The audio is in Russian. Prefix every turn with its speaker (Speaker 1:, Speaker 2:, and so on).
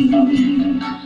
Speaker 1: любви.